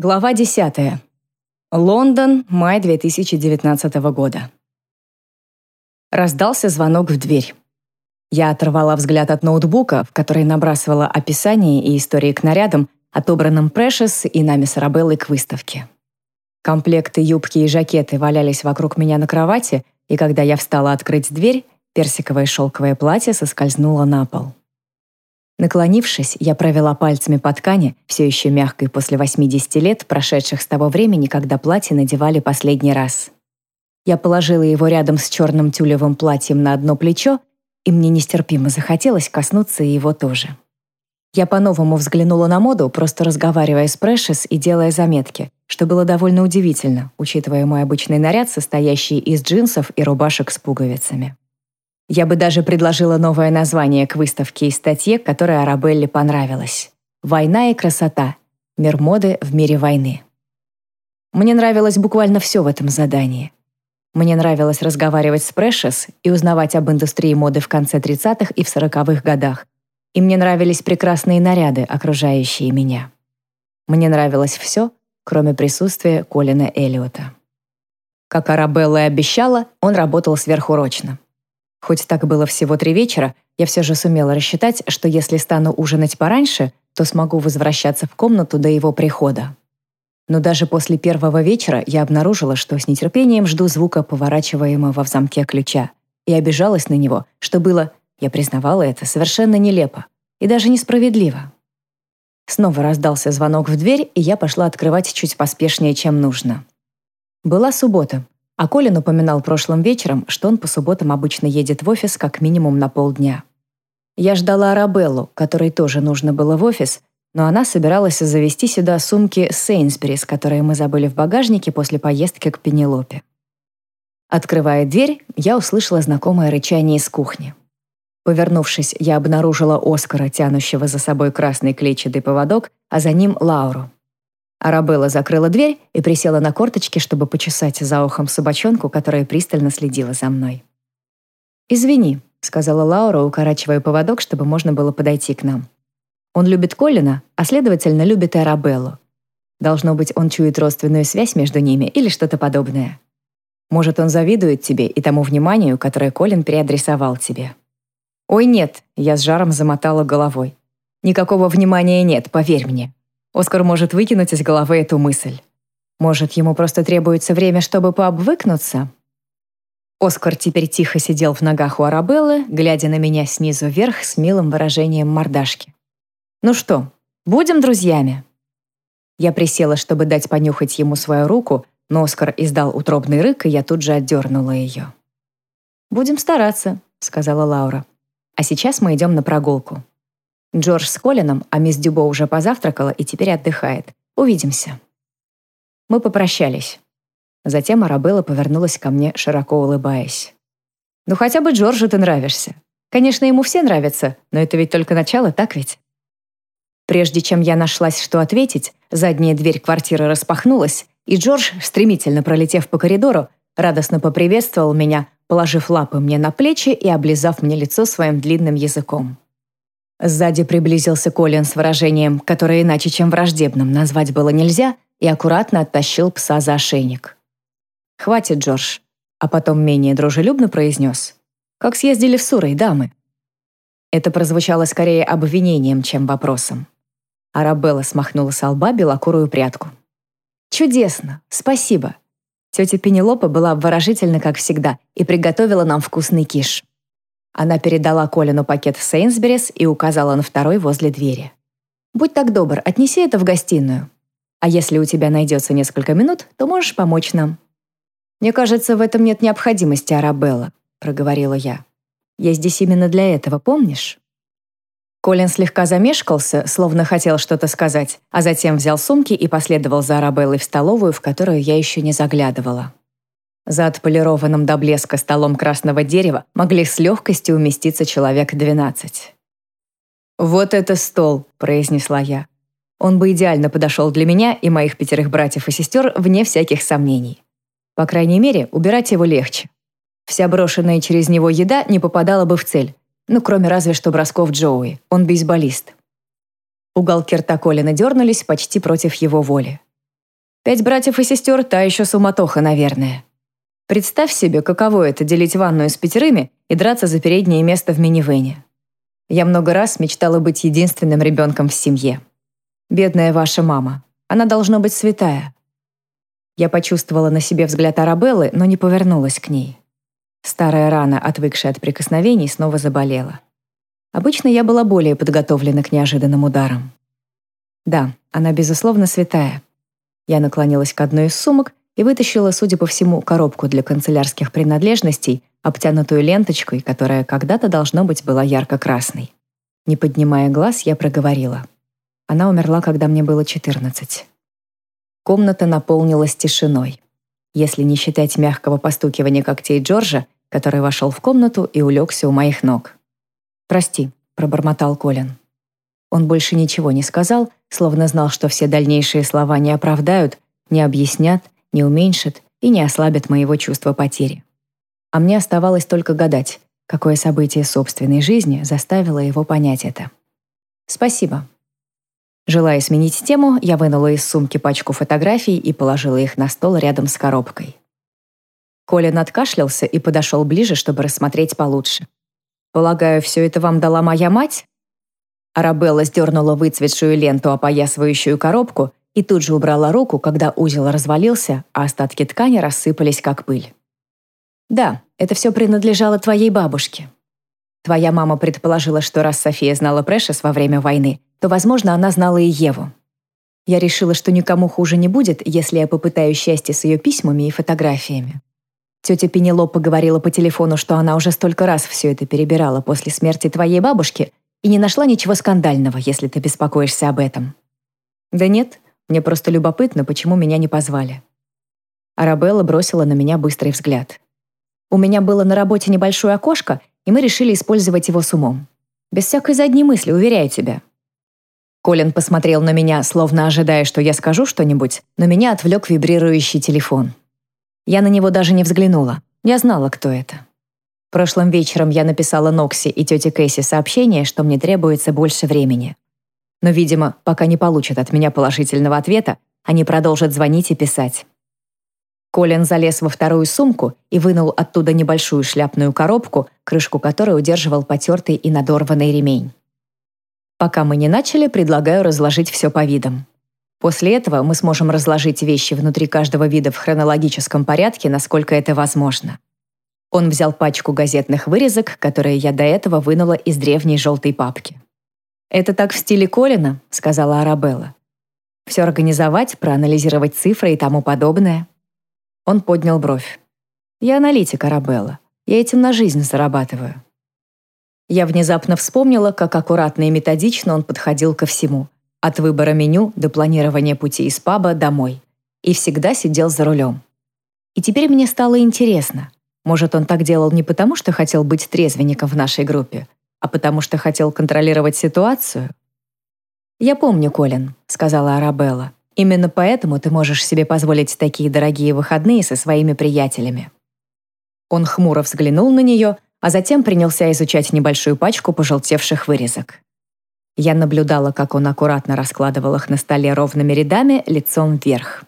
Глава 10. Лондон, май 2019 года. Раздался звонок в дверь. Я оторвала взгляд от ноутбука, в который набрасывала описание и истории к нарядам, отобранным Прэшес и нами с Арабеллой к выставке. Комплекты юбки и жакеты валялись вокруг меня на кровати, и когда я встала открыть дверь, персиковое шелковое платье соскользнуло на пол. Наклонившись, я провела пальцами по ткани, все еще мягкой после 80 лет, прошедших с того времени, когда платье надевали последний раз. Я положила его рядом с черным тюлевым платьем на одно плечо, и мне нестерпимо захотелось коснуться его тоже. Я по-новому взглянула на моду, просто разговаривая с Прэшес и делая заметки, что было довольно удивительно, учитывая мой обычный наряд, состоящий из джинсов и рубашек с пуговицами. Я бы даже предложила новое название к выставке и статье, которая Арабелле понравилась. «Война и красота. Мир моды в мире войны». Мне нравилось буквально все в этом задании. Мне нравилось разговаривать с Прэшес и узнавать об индустрии моды в конце 30-х и в 40-х годах. И мне нравились прекрасные наряды, окружающие меня. Мне нравилось все, кроме присутствия Колина Эллиота. Как Арабелла и обещала, он работал сверхурочно. Хоть так было всего три вечера, я все же сумела рассчитать, что если стану ужинать пораньше, то смогу возвращаться в комнату до его прихода. Но даже после первого вечера я обнаружила, что с нетерпением жду звука поворачиваемого в замке ключа, и обижалась на него, что было, я признавала это, совершенно нелепо и даже несправедливо. Снова раздался звонок в дверь, и я пошла открывать чуть поспешнее, чем нужно. Была суббота, а Колин упоминал прошлым вечером, что он по субботам обычно едет в офис как минимум на полдня. Я ждала Арабеллу, которой тоже нужно было в офис, но она собиралась завести сюда сумки Сейнсберис, которые мы забыли в багажнике после поездки к Пенелопе. Открывая дверь, я услышала знакомое рычание из кухни. Повернувшись, я обнаружила Оскара, тянущего за собой красный клетчатый поводок, а за ним Лауру. Арабелла закрыла дверь и присела на корточки, чтобы почесать за ухом собачонку, которая пристально следила за мной. «Извини», — сказала Лаура, укорачивая поводок, чтобы можно было подойти к нам. «Он любит Колина, а следовательно, любит и Арабеллу. Должно быть, он чует родственную связь между ними или что-то подобное. Может, он завидует тебе и тому вниманию, которое Колин переадресовал тебе». «Ой, нет», — я с жаром замотала головой. «Никакого внимания нет, поверь мне. Оскар может выкинуть из головы эту мысль. Может, ему просто требуется время, чтобы пообвыкнуться? Оскар теперь тихо сидел в ногах у Арабеллы, глядя на меня снизу вверх с милым выражением мордашки. «Ну что, будем друзьями?» Я присела, чтобы дать понюхать ему свою руку, но Оскар издал утробный рык, и я тут же отдернула ее. «Будем стараться», — сказала Лаура. «А сейчас мы идем на прогулку. Джордж с Колином, а мисс Дюбо уже позавтракала и теперь отдыхает. Увидимся. Мы попрощались. Затем Арабелла повернулась ко мне, широко улыбаясь. «Ну хотя бы Джорджу ты нравишься. Конечно, ему все нравятся, но это ведь только начало, так ведь?» Прежде чем я нашлась, что ответить, задняя дверь квартиры распахнулась, и Джордж, стремительно пролетев по коридору, радостно поприветствовал меня, положив лапы мне на плечи и облизав мне лицо своим длинным языком. Сзади приблизился Колин с выражением, которое иначе, чем враждебным, назвать было нельзя, и аккуратно оттащил пса за ошейник. «Хватит, Джордж», а потом менее дружелюбно произнес. «Как съездили в Сурой, дамы?» Это прозвучало скорее обвинением, чем вопросом. Арабелла смахнула с лба белокурую прядку. «Чудесно! Спасибо!» Тетя Пенелопа была обворожительна, как всегда, и приготовила нам вкусный киш. Она передала Колину пакет Сейнсберис и указала на второй возле двери. «Будь так добр, отнеси это в гостиную. А если у тебя найдется несколько минут, то можешь помочь нам». «Мне кажется, в этом нет необходимости, Арабелла», — проговорила я. «Я здесь именно для этого, помнишь?» Колин слегка замешкался, словно хотел что-то сказать, а затем взял сумки и последовал за Арабеллой в столовую, в которую я еще не заглядывала. За отполированным до блеска столом красного дерева могли с легкостью уместиться человек двенадцать. «Вот это стол», — произнесла я. Он бы идеально подошел для меня и моих пятерых братьев и сестер вне всяких сомнений. По крайней мере, убирать его легче. Вся брошенная через него еда не попадала бы в цель, ну, кроме разве что бросков Джоуи, он бейсболист. Уголки рта Колина дернулись почти против его воли. Пять братьев и сестер – та еще суматоха, наверное. Представь себе, каково это – делить ванную с пятерыми и драться за переднее место в минивэне. Я много раз мечтала быть единственным ребенком в семье. Бедная ваша мама. Она должна быть святая. Я почувствовала на себе взгляд Арабеллы, но не повернулась к ней. Старая рана, отвыкшая от прикосновений, снова заболела. Обычно я была более подготовлена к неожиданным ударам. Да, она, безусловно, святая. Я наклонилась к одной из сумок и вытащила, судя по всему, коробку для канцелярских принадлежностей, обтянутую ленточкой, которая когда-то, должно быть, была ярко-красной. Не поднимая глаз, я проговорила. Она умерла, когда мне было 14. Комната наполнилась тишиной. Если не считать мягкого постукивания когтей Джорджа, который вошел в комнату и улегся у моих ног. «Прости», — пробормотал Колин. Он больше ничего не сказал, словно знал, что все дальнейшие слова не оправдают, не объяснят, не уменьшат и не ослабят моего чувства потери. А мне оставалось только гадать, какое событие собственной жизни заставило его понять это. «Спасибо». Желая сменить тему, я вынула из сумки пачку фотографий и положила их на стол рядом с коробкой. Колин откашлялся и подошел ближе, чтобы рассмотреть получше. «Полагаю, все это вам дала моя мать?» Арабелла сдернула выцветшую ленту, опоясывающую коробку, и тут же убрала руку, когда узел развалился, а остатки ткани рассыпались, как пыль. «Да, это все принадлежало твоей бабушке. Твоя мама предположила, что раз София знала Прэшес во время войны, то, возможно, она знала и Еву. Я решила, что никому хуже не будет, если я попытаюсь счастье с ее письмами и фотографиями. Тетя Пенелопа говорила по телефону, что она уже столько раз все это перебирала после смерти твоей бабушки и не нашла ничего скандального, если ты беспокоишься об этом. Да нет, мне просто любопытно, почему меня не позвали. Арабелла бросила на меня быстрый взгляд. У меня было на работе небольшое окошко, и мы решили использовать его с умом. Без всякой задней мысли, уверяю тебя. Колин посмотрел на меня, словно ожидая, что я скажу что-нибудь, но меня отвлек вибрирующий телефон. Я на него даже не взглянула. Я знала, кто это. Прошлым вечером я написала Нокси и тете Кэсси сообщение, что мне требуется больше времени. Но, видимо, пока не получат от меня положительного ответа, они продолжат звонить и писать. Колин залез во вторую сумку и вынул оттуда небольшую шляпную коробку, крышку которой удерживал потертый и надорванный ремень. Пока мы не начали, предлагаю разложить все по видам. После этого мы сможем разложить вещи внутри каждого вида в хронологическом порядке, насколько это возможно. Он взял пачку газетных вырезок, которые я до этого вынула из древней желтой папки. «Это так в стиле Колина», — сказала Арабелла. «Все организовать, проанализировать цифры и тому подобное». Он поднял бровь. «Я аналитик, Арабелла. Я этим на жизнь зарабатываю». Я внезапно вспомнила, как аккуратно и методично он подходил ко всему — от выбора меню до планирования пути из паба домой. И всегда сидел за рулем. И теперь мне стало интересно. Может, он так делал не потому, что хотел быть трезвенником в нашей группе, а потому что хотел контролировать ситуацию? «Я помню, Колин», — сказала Арабелла. «Именно поэтому ты можешь себе позволить такие дорогие выходные со своими приятелями». Он хмуро взглянул на нее, а затем принялся изучать небольшую пачку пожелтевших вырезок. Я наблюдала, как он аккуратно раскладывал их на столе ровными рядами, лицом вверх.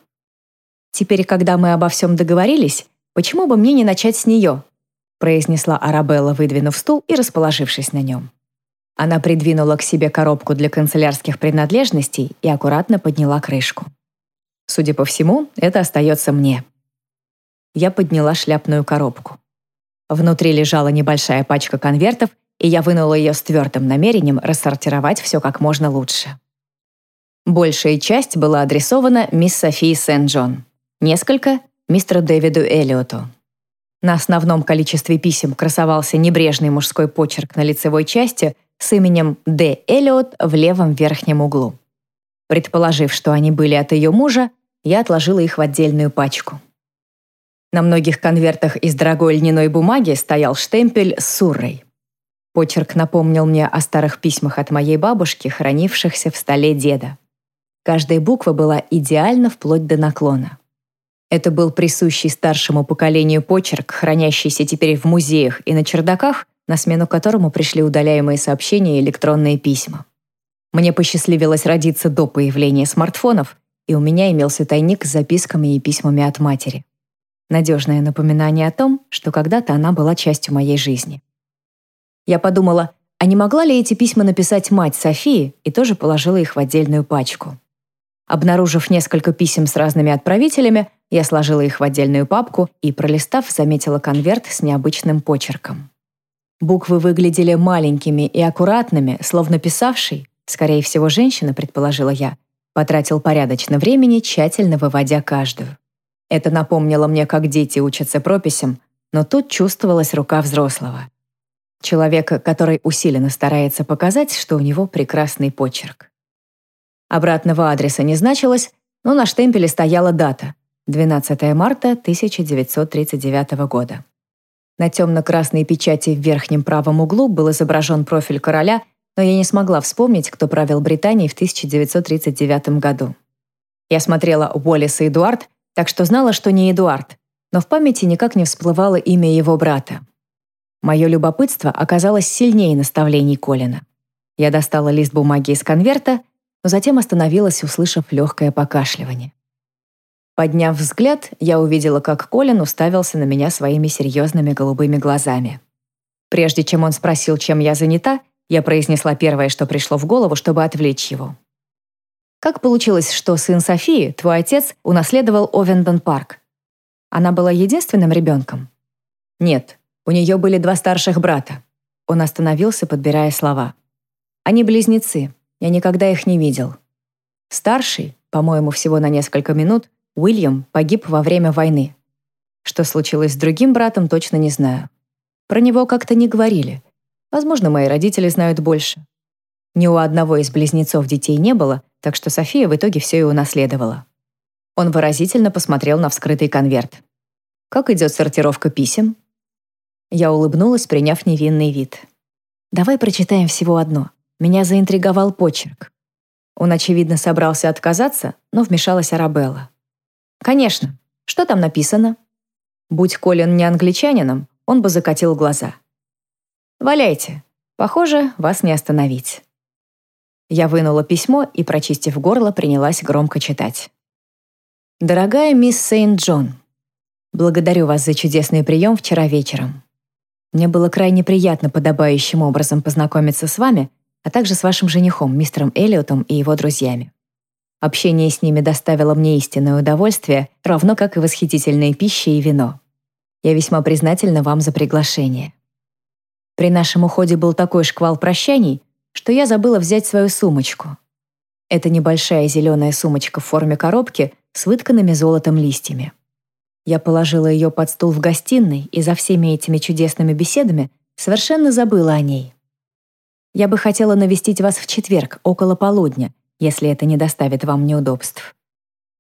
«Теперь, когда мы обо всем договорились, почему бы мне не начать с нее?» Произнесла Арабелла, выдвинув стул и расположившись на нем. Она придвинула к себе коробку для канцелярских принадлежностей и аккуратно подняла крышку. Судя по всему, это остается мне. Я подняла шляпную коробку. Внутри лежала небольшая пачка конвертов и я вынула ее с твердым намерением рассортировать все как можно лучше. Большая часть была адресована мисс Софии Сент-Джон, несколько — мистеру Дэвиду Эллиоту. На основном количестве писем красовался небрежный мужской почерк на лицевой части с именем Д. Эллиот в левом верхнем углу. Предположив, что они были от ее мужа, я отложила их в отдельную пачку. На многих конвертах из дорогой льняной бумаги стоял штемпель с суррой. Почерк напомнил мне о старых письмах от моей бабушки, хранившихся в столе деда. Каждая буква была идеальна вплоть до наклона. Это был присущий старшему поколению почерк, хранящийся теперь в музеях и на чердаках, на смену которому пришли удаляемые сообщения и электронные письма. Мне посчастливилось родиться до появления смартфонов, и у меня имелся тайник с записками и письмами от матери. Надежное напоминание о том, что когда-то она была частью моей жизни. Я подумала, а не могла ли эти письма написать мать Софии, и тоже положила их в отдельную пачку. Обнаружив несколько писем с разными отправителями, я сложила их в отдельную папку и, пролистав, заметила конверт с необычным почерком. Буквы выглядели маленькими и аккуратными, словно писавший, скорее всего, женщина, предположила я, потратил порядочно времени, тщательно выводя каждую. Это напомнило мне, как дети учатся прописям, но тут чувствовалась рука взрослого. Человека, который усиленно старается показать, что у него прекрасный почерк. Обратного адреса не значилось, но на штемпеле стояла дата — 12 марта 1939 года. На темно-красной печати в верхнем правом углу был изображен профиль короля, но я не смогла вспомнить, кто правил Британией в 1939 году. Я смотрела Уоллес и Эдуард, так что знала, что не Эдуард, но в памяти никак не всплывало имя его брата. Мое любопытство оказалось сильнее наставлений Колина. Я достала лист бумаги из конверта но затем остановилась, услышав легкое покашливание. Подняв взгляд, я увидела, как Колин уставился на меня своими серьезными голубыми глазами. Прежде чем он спросил, чем я занята, я произнесла первое, что пришло в голову, чтобы отвлечь его. «Как получилось, что сын Софии, твой отец, унаследовал Овендон парк? Она была единственным ребенком?» «Нет, у нее были два старших брата». Он остановился, подбирая слова. «Они близнецы, я никогда их не видел. Старший, по-моему, всего на несколько минут, Уильям погиб во время войны. Что случилось с другим братом, точно не знаю. Про него как-то не говорили. Возможно, мои родители знают больше. Ни у одного из близнецов детей не было, так что София в итоге все и унаследовала. Он выразительно посмотрел на вскрытый конверт. «Как идет сортировка писем?» Я улыбнулась, приняв невинный вид. «Давай прочитаем всего одно. Меня заинтриговал почерк. Он, очевидно, собрался отказаться, но вмешалась Арабелла. «Конечно. Что там написано?» Будь Колин не англичанином, он бы закатил глаза. «Валяйте. Похоже, вас не остановить». Я вынула письмо и, прочистив горло, принялась громко читать. «Дорогая мисс Сейнт-Джон, благодарю вас за чудесный прием вчера вечером. Мне было крайне приятно подобающим образом познакомиться с вами а также с вашим женихом, мистером Эллиотом и его друзьями. Общение с ними доставило мне истинное удовольствие, равно как и восхитительная пища и вино. Я весьма признательна вам за приглашение. При нашем уходе был такой шквал прощаний, что я забыла взять свою сумочку. Это небольшая зеленая сумочка в форме коробки с вытканными золотом листьями. Я положила ее под стул в гостиной и за всеми этими чудесными беседами совершенно забыла о ней. Я бы хотела навестить вас в четверг, около полудня, если это не доставит вам неудобств.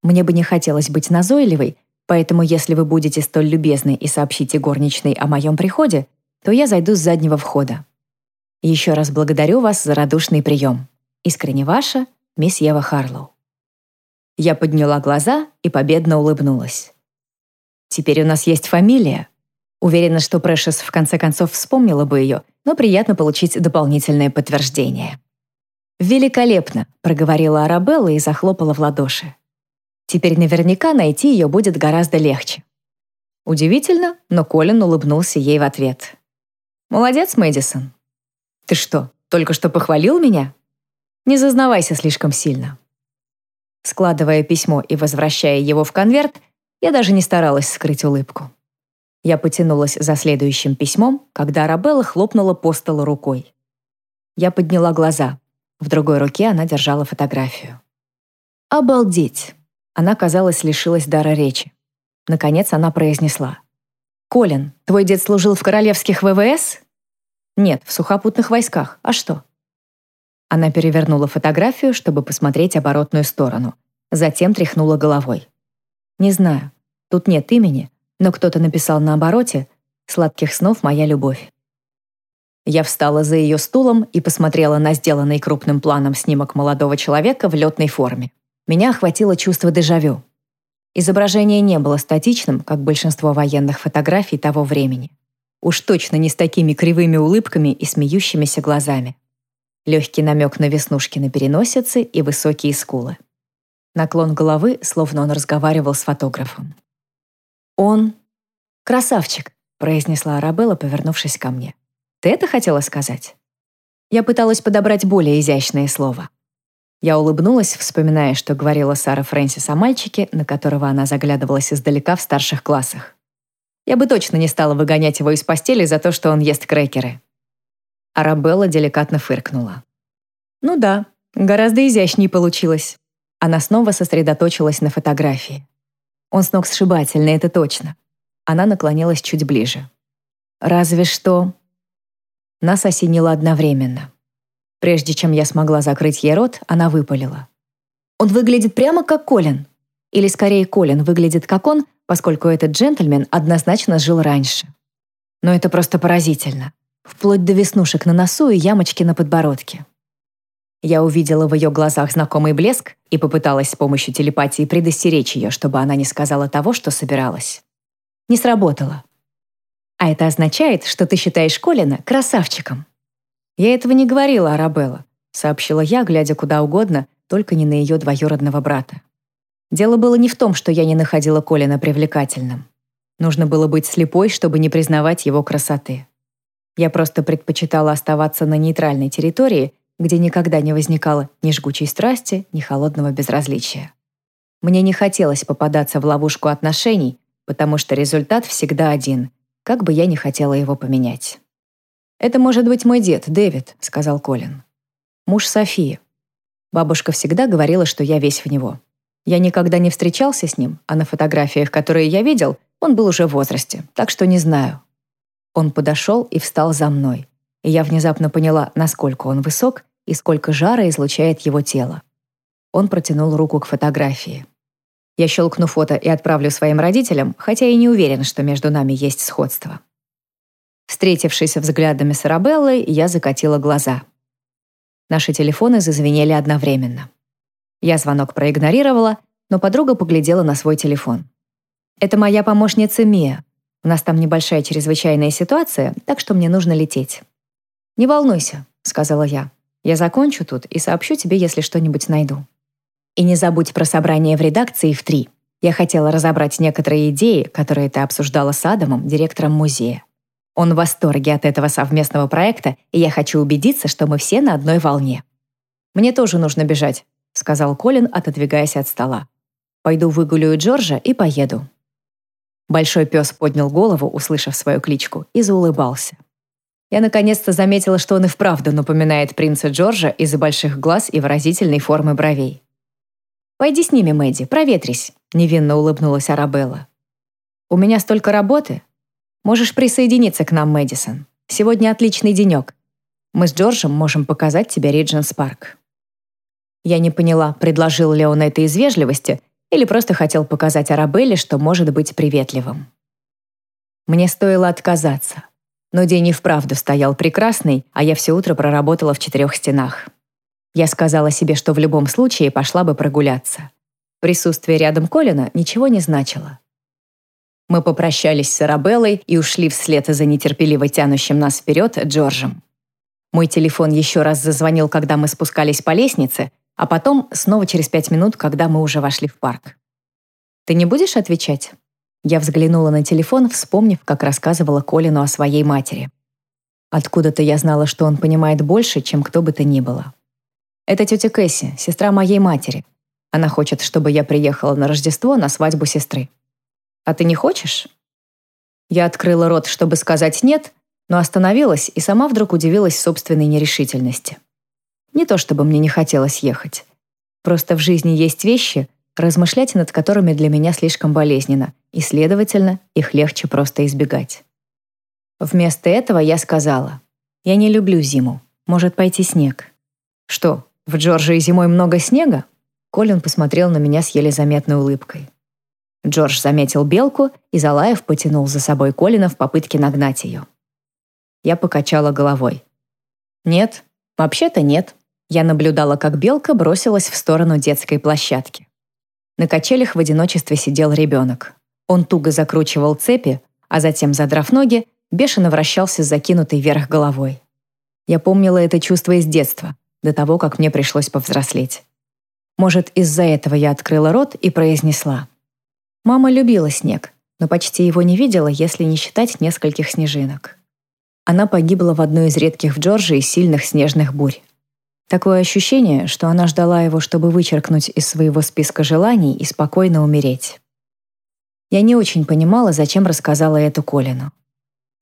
Мне бы не хотелось быть назойливой, поэтому если вы будете столь любезны и сообщите горничной о моем приходе, то я зайду с заднего входа. Еще раз благодарю вас за радушный прием. Искренне ваша, мисс Ева Харлоу. Я подняла глаза и победно улыбнулась. Теперь у нас есть фамилия. Уверена, что Прэшес в конце концов вспомнила бы ее, но приятно получить дополнительное подтверждение. «Великолепно!» — проговорила Арабелла и захлопала в ладоши. «Теперь наверняка найти ее будет гораздо легче». Удивительно, но Колин улыбнулся ей в ответ. «Молодец, Мэдисон. Ты что, только что похвалил меня? Не зазнавайся слишком сильно». Складывая письмо и возвращая его в конверт, я даже не старалась скрыть улыбку. Я потянулась за следующим письмом, когда Арабелла хлопнула по столу рукой. Я подняла глаза. В другой руке она держала фотографию. «Обалдеть!» Она, казалось, лишилась дара речи. Наконец она произнесла. «Колин, твой дед служил в королевских ВВС?» «Нет, в сухопутных войсках. А что?» Она перевернула фотографию, чтобы посмотреть оборотную сторону. Затем тряхнула головой. «Не знаю. Тут нет имени, но кто-то написал на обороте «Сладких снов, моя любовь». Я встала за ее стулом и посмотрела на сделанный крупным планом снимок молодого человека в летной форме. Меня охватило чувство дежавю. Изображение не было статичным, как большинство военных фотографий того времени. Уж точно не с такими кривыми улыбками и смеющимися глазами. Легкий намек на веснушки на переносице и высокие скулы. Наклон головы, словно он разговаривал с фотографом. «Он красавчик», — произнесла Арабелла, повернувшись ко мне. «Ты это хотела сказать?» Я пыталась подобрать более изящное слово. Я улыбнулась, вспоминая, что говорила Сара Фрэнсис о мальчике, на которого она заглядывалась издалека в старших классах. Я бы точно не стала выгонять его из постели за то, что он ест крекеры. Арабелла деликатно фыркнула. «Ну да, гораздо изящнее получилось». Она снова сосредоточилась на фотографии. Он с ног сшибательный, это точно. Она наклонилась чуть ближе. «Разве что...» Нас осенило одновременно. Прежде чем я смогла закрыть ей рот, она выпалила. «Он выглядит прямо как Колин. Или скорее Колин выглядит как он, поскольку этот джентльмен однозначно жил раньше. Но это просто поразительно. Вплоть до веснушек на носу и ямочки на подбородке. Я увидела в ее глазах знакомый блеск и попыталась с помощью телепатии предостеречь ее, чтобы она не сказала того, что собиралась. Не сработало. А это означает, что ты считаешь Колина красавчиком. Я этого не говорила, Арабелла, сообщила я, глядя куда угодно, только не на ее двоюродного брата. Дело было не в том, что я не находила Колина привлекательным. Нужно было быть слепой, чтобы не признавать его красоты. Я просто предпочитала оставаться на нейтральной территории где никогда не возникало ни жгучей страсти, ни холодного безразличия. Мне не хотелось попадаться в ловушку отношений, потому что результат всегда один, как бы я ни хотела его поменять. «Это может быть мой дед, Дэвид», — сказал Колин. «Муж Софии. Бабушка всегда говорила, что я весь в него. Я никогда не встречался с ним, а на фотографиях, которые я видел, он был уже в возрасте, так что не знаю». Он подошел и встал за мной, и я внезапно поняла, насколько он высок и сколько жара излучает его тело. Он протянул руку к фотографии. Я щелкну фото и отправлю своим родителям, хотя и не уверен, что между нами есть сходство. Встретившись взглядами с Арабеллой, я закатила глаза. Наши телефоны зазвенели одновременно. Я звонок проигнорировала, но подруга поглядела на свой телефон. «Это моя помощница Мия. У нас там небольшая чрезвычайная ситуация, так что мне нужно лететь». «Не волнуйся», — сказала я. Я закончу тут и сообщу тебе, если что-нибудь найду. И не забудь про собрание в редакции в три. Я хотела разобрать некоторые идеи, которые ты обсуждала с Адамом, директором музея. Он в восторге от этого совместного проекта, и я хочу убедиться, что мы все на одной волне. Мне тоже нужно бежать, сказал Колин, отодвигаясь от стола. Пойду выгуляю Джорджа и поеду. Большой пес поднял голову, услышав свою кличку, и заулыбался. Я наконец-то заметила, что он и вправду напоминает принца Джорджа из-за больших глаз и выразительной формы бровей. «Пойди с ними, Мэдди, проветрись», — невинно улыбнулась Арабелла. «У меня столько работы. Можешь присоединиться к нам, Мэдисон. Сегодня отличный денек. Мы с Джорджем можем показать тебе Ридженс Парк». Я не поняла, предложил ли он это из вежливости или просто хотел показать Арабелле, что может быть приветливым. Мне стоило отказаться. Но день и вправду стоял прекрасный, а я все утро проработала в четырех стенах. Я сказала себе, что в любом случае пошла бы прогуляться. Присутствие рядом Колина ничего не значило. Мы попрощались с Арабеллой и ушли вслед за нетерпеливо тянущим нас вперед Джорджем. Мой телефон еще раз зазвонил, когда мы спускались по лестнице, а потом снова через пять минут, когда мы уже вошли в парк. «Ты не будешь отвечать?» Я взглянула на телефон, вспомнив, как рассказывала Колину о своей матери. Откуда-то я знала, что он понимает больше, чем кто бы то ни было. Это тетя Кэсси, сестра моей матери. Она хочет, чтобы я приехала на Рождество на свадьбу сестры. А ты не хочешь? Я открыла рот, чтобы сказать «нет», но остановилась и сама вдруг удивилась собственной нерешительности. Не то чтобы мне не хотелось ехать. Просто в жизни есть вещи, размышлять над которыми для меня слишком болезненно, и, следовательно, их легче просто избегать. Вместо этого я сказала, «Я не люблю зиму. Может пойти снег». «Что, в Джорджии зимой много снега?» Колин посмотрел на меня с еле заметной улыбкой. Джордж заметил белку, и Залаев потянул за собой Колина в попытке нагнать ее. Я покачала головой. «Нет, вообще-то нет». Я наблюдала, как белка бросилась в сторону детской площадки. На качелях в одиночестве сидел ребенок. Он туго закручивал цепи, а затем, задрав ноги, бешено вращался с закинутой вверх головой. Я помнила это чувство из детства, до того, как мне пришлось повзрослеть. Может, из-за этого я открыла рот и произнесла. Мама любила снег, но почти его не видела, если не считать нескольких снежинок. Она погибла в одной из редких в Джорджии сильных снежных бурь. Такое ощущение, что она ждала его, чтобы вычеркнуть из своего списка желаний и спокойно умереть. Я не очень понимала, зачем рассказала это Колину.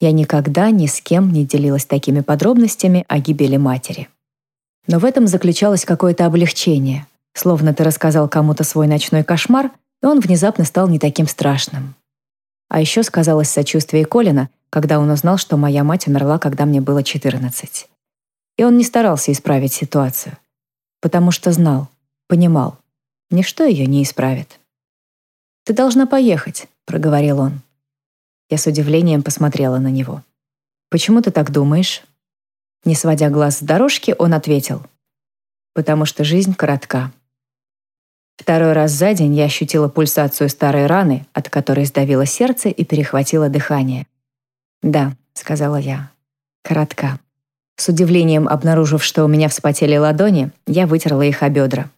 Я никогда ни с кем не делилась такими подробностями о гибели матери. Но в этом заключалось какое-то облегчение, словно ты рассказал кому-то свой ночной кошмар, и он внезапно стал не таким страшным. А еще сказалось сочувствие Колина, когда он узнал, что моя мать умерла, когда мне было 14. И он не старался исправить ситуацию, потому что знал, понимал, ничто ее не исправит. «Ты должна поехать», — проговорил он. Я с удивлением посмотрела на него. «Почему ты так думаешь?» Не сводя глаз с дорожки, он ответил. «Потому что жизнь коротка». Второй раз за день я ощутила пульсацию старой раны, от которой сдавило сердце и перехватило дыхание. «Да», — сказала я, — «коротка». С удивлением обнаружив, что у меня вспотели ладони, я вытерла их о бедра.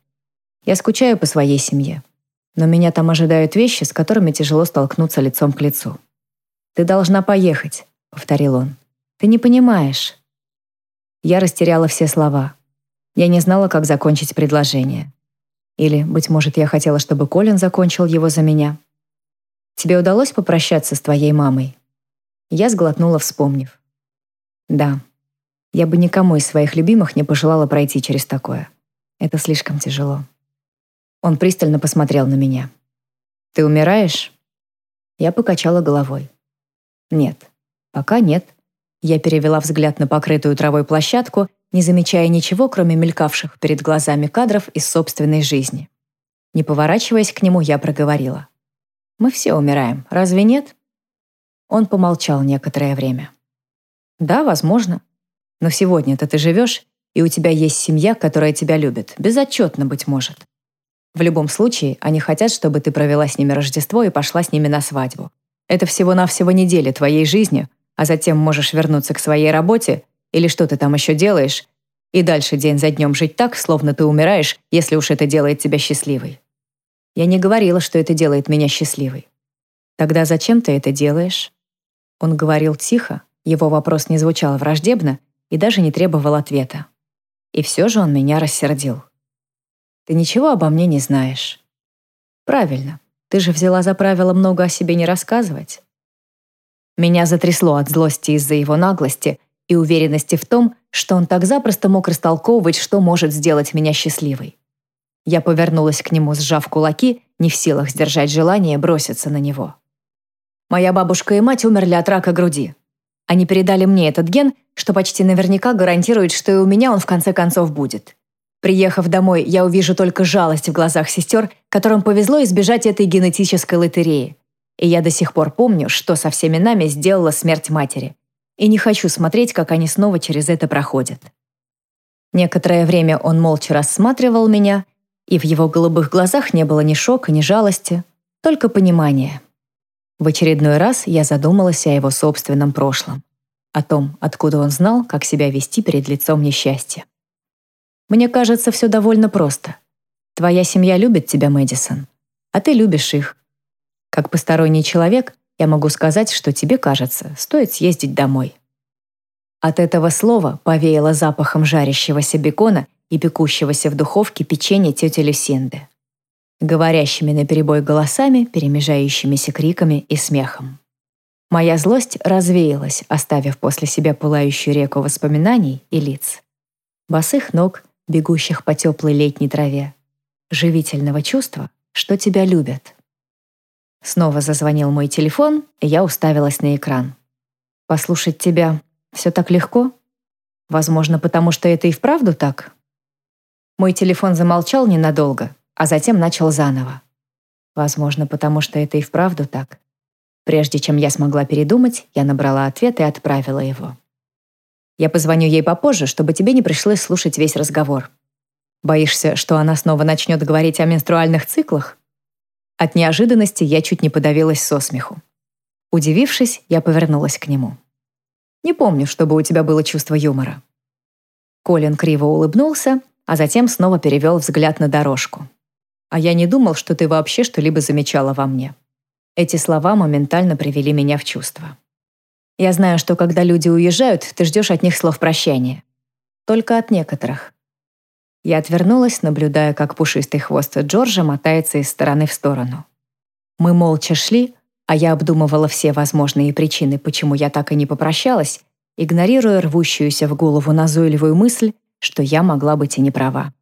Я скучаю по своей семье. Но меня там ожидают вещи, с которыми тяжело столкнуться лицом к лицу. «Ты должна поехать», — повторил он. «Ты не понимаешь». Я растеряла все слова. Я не знала, как закончить предложение. Или, быть может, я хотела, чтобы Колин закончил его за меня. «Тебе удалось попрощаться с твоей мамой?» Я сглотнула, вспомнив. «Да. Я бы никому из своих любимых не пожелала пройти через такое. Это слишком тяжело». Он пристально посмотрел на меня. «Ты умираешь?» Я покачала головой. «Нет. Пока нет». Я перевела взгляд на покрытую травой площадку не замечая ничего, кроме мелькавших перед глазами кадров из собственной жизни. Не поворачиваясь к нему, я проговорила. «Мы все умираем, разве нет?» Он помолчал некоторое время. «Да, возможно. Но сегодня-то ты живешь, и у тебя есть семья, которая тебя любит, безотчетно, быть может. В любом случае, они хотят, чтобы ты провела с ними Рождество и пошла с ними на свадьбу. Это всего-навсего неделя твоей жизни, а затем можешь вернуться к своей работе или что ты там еще делаешь, и дальше день за днем жить так, словно ты умираешь, если уж это делает тебя счастливой. Я не говорила, что это делает меня счастливой. Тогда зачем ты это делаешь? Он говорил тихо, его вопрос не звучал враждебно и даже не требовал ответа. И все же он меня рассердил. Ты ничего обо мне не знаешь. Правильно. Ты же взяла за правило много о себе не рассказывать. Меня затрясло от злости из-за его наглости и уверенности в том, что он так запросто мог растолковывать, что может сделать меня счастливой. Я повернулась к нему, сжав кулаки, не в силах сдержать желание броситься на него. Моя бабушка и мать умерли от рака груди. Они передали мне этот ген, что почти наверняка гарантирует, что и у меня он в конце концов будет. Приехав домой, я увижу только жалость в глазах сестер, которым повезло избежать этой генетической лотереи. И я до сих пор помню, что со всеми нами сделала смерть матери и не хочу смотреть, как они снова через это проходят. Некоторое время он молча рассматривал меня, и в его голубых глазах не было ни шока, ни жалости, только понимание. В очередной раз я задумалась о его собственном прошлом, о том, откуда он знал, как себя вести перед лицом несчастья. Мне кажется, все довольно просто. Твоя семья любит тебя, Мэдисон, а ты любишь их. Как посторонний человек, я могу сказать, что тебе кажется, стоит съездить домой. От этого слова повеяло запахом жарящегося бекона и пекущегося в духовке печенья тети Люсинды, говорящими наперебой голосами, перемежающимися криками и смехом. Моя злость развеялась, оставив после себя пылающую реку воспоминаний и лиц. Босых ног, бегущих по теплой летней траве. Живительного чувства, что тебя любят. Снова зазвонил мой телефон, и я уставилась на экран. «Послушать тебя все так легко? Возможно, потому что это и вправду так?» Мой телефон замолчал ненадолго, а затем начал заново. Возможно, потому что это и вправду так. Прежде чем я смогла передумать, я набрала ответ и отправила его. Я позвоню ей попозже, чтобы тебе не пришлось слушать весь разговор. Боишься, что она снова начнет говорить о менструальных циклах? От неожиданности я чуть не подавилась со смеху. Удивившись, я повернулась к нему. «Не помню, чтобы у тебя было чувство юмора». Колин криво улыбнулся, а затем снова перевел взгляд на дорожку. «А я не думал, что ты вообще что-либо замечала во мне». Эти слова моментально привели меня в чувство. «Я знаю, что когда люди уезжают, ты ждешь от них слов прощания. Только от некоторых». Я отвернулась, наблюдая, как пушистый хвост Джорджа мотается из стороны в сторону. Мы молча шли, а я обдумывала все возможные причины, почему я так и не попрощалась, игнорируя рвущуюся в голову назойливую мысль, что я могла быть и не права.